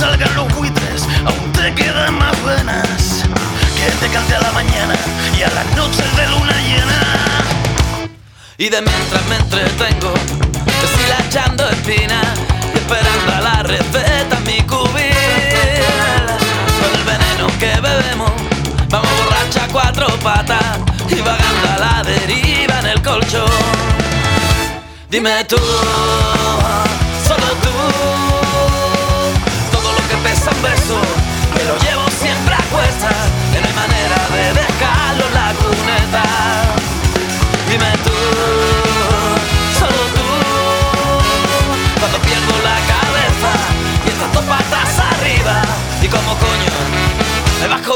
salgan los buitres Aún te quedan más buenas Que te cante a la mañana Y a las noches de luna llena. Y de mientras me entretengo Deshilachando espinas Y esperando a la receta mi cubil. Con el veneno que bebemos Vamos borracha a cuatro patas Y vagando a la deriva en el colchón. Dime tú, solo tú,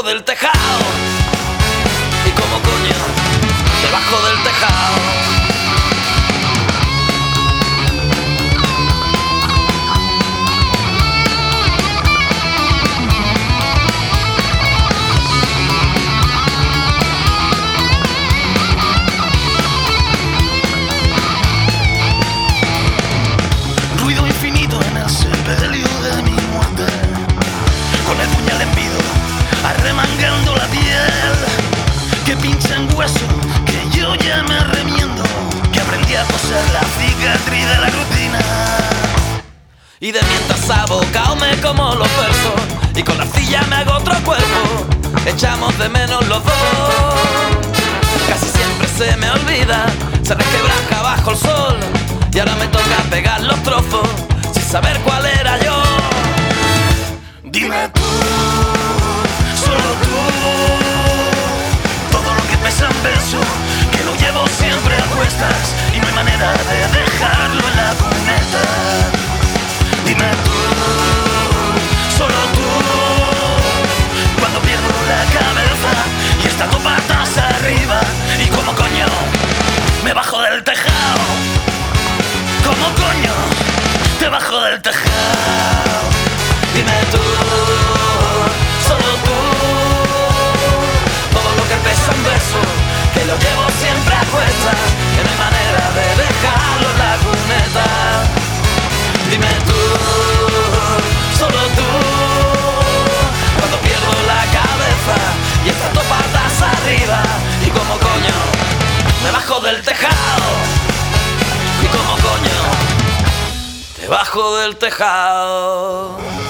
del tejado, que yo ya me remiendo, que aprendí a coser la cicatriz de la rutina. Y de mientras me como los versos, y con la arcilla me hago otro cuerpo, echamos de menos los dos. Casi siempre se me olvida, se resquebraja bajo el sol, y ahora me toca pegar los trozos, sin saber cuál bajo del tejado. Y como coño, te bajo del tejado.